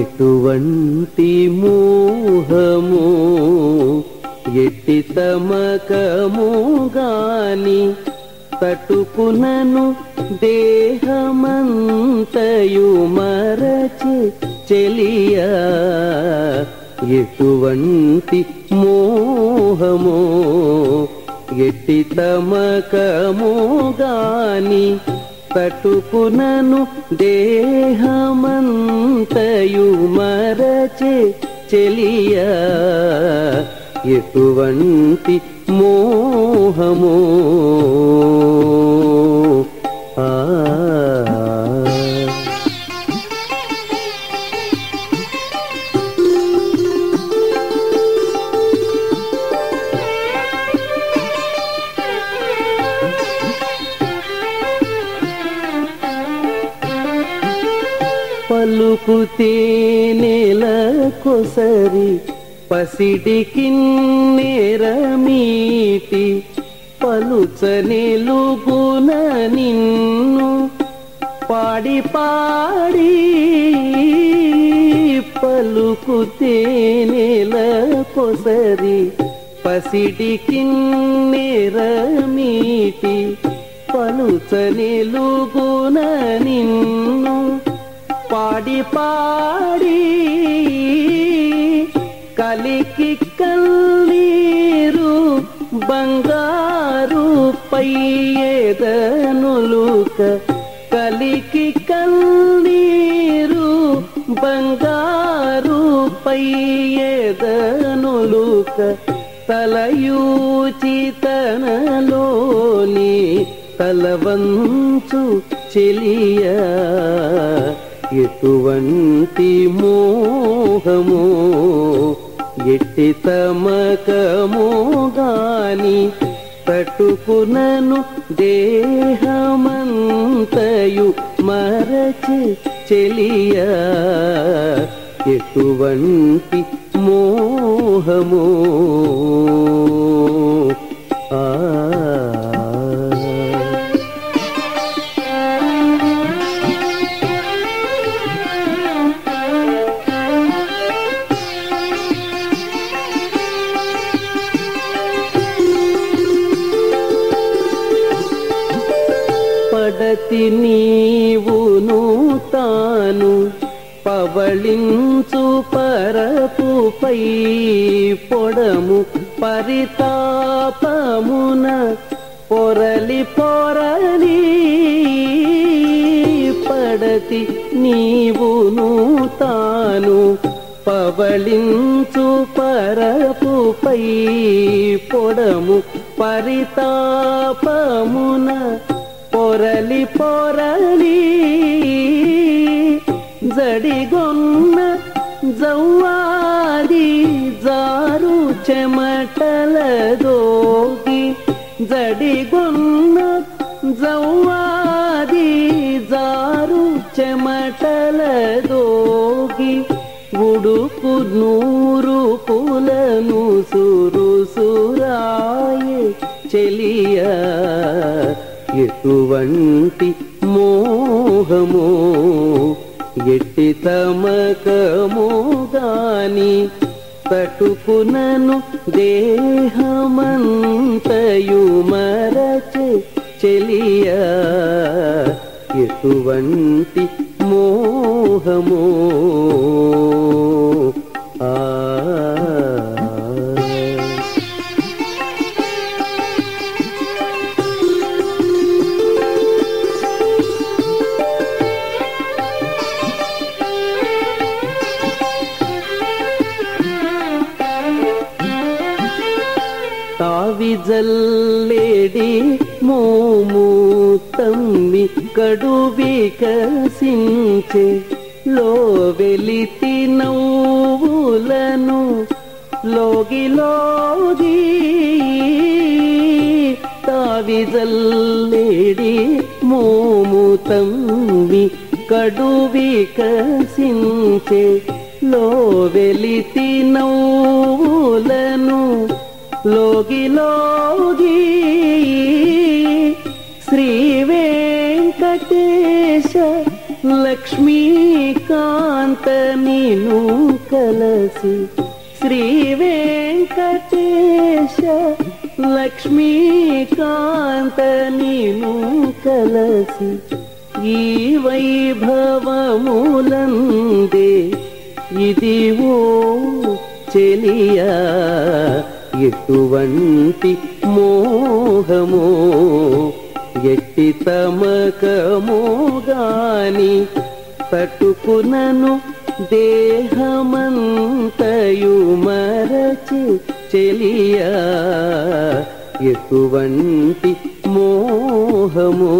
ఎటువంటి మోహము ఎట్టి తమకము గాని తటుకునను దేహమంతయు మరచి చెలియా. ఎటువంటి మోహము ఎట్టి తమకము గాని పట్టుకునను దేహమంతయు మరచే చెలియ. ఎటువంటి మోహమో పలుకుతే నెల కొసరి పసిడికి నేరమీటి పలుచ నిలుగున నిన్ను పాడి పాడి పలుకుతే నెల కొసరి పసిడికి నేరమీటి పలుచ నిలుగున నిన్ను పాడి పాడి కలికి కల్లీరు బంగారు పయ్యేదనులుక కలికి కల్లీరు బంగారు పయ్యేదనులుక తలయూచితనలోని తలవంచు చెలియా ఎటువంటి మోహము ఎట్టి తమకము గాని తట్టుకునను దేహమంతయు మరచి చెలియ. ఎటువంటి మోహము? పడతి నీవును తాను పవళించు పరపుపై పొడము పరితాపమున పొరలి పొరలి పడతి నీవును తాను పవళించు పరపుపై పొడము పరితాపమున పొరలి పొరలి జడిగొన్న జవ్వాది జారు చెమటల దోగి జడిగొన్న జవ్వాది జారు చెమటల దోగి ఉడుకు నూరు పులను సురు సురాయే చెలియా ఎటువంటి మోహము ఎట్టి తమకముగాని తటుకునను దేహమంతయు మరచే చెలియా. ఎటువంటి మోహము ఆ తావిజల్లేడి మోము తమ్మి కడు వికసించే లో వెలితి నవ్వులను లోగి లోగి తావిజల్లేడి మోము తమ్మి కడువి కసించే లో వెలితి నవ్వులను లోగి లోగి శ్రీ వెంకటేశ లక్ష్మీకాంత నీను కలసి శ్రీ వెంకటేశ లక్ష్మీకాంత నీను కలసి ఈ వైభవములందే ఇది ఓ చెలియా ఎటువంటి మోహమో ఎట్టి తమకమోగాని తట్టుకునను దేహమంతయు మరచి చెలియా. ఎటువంటి మోహమో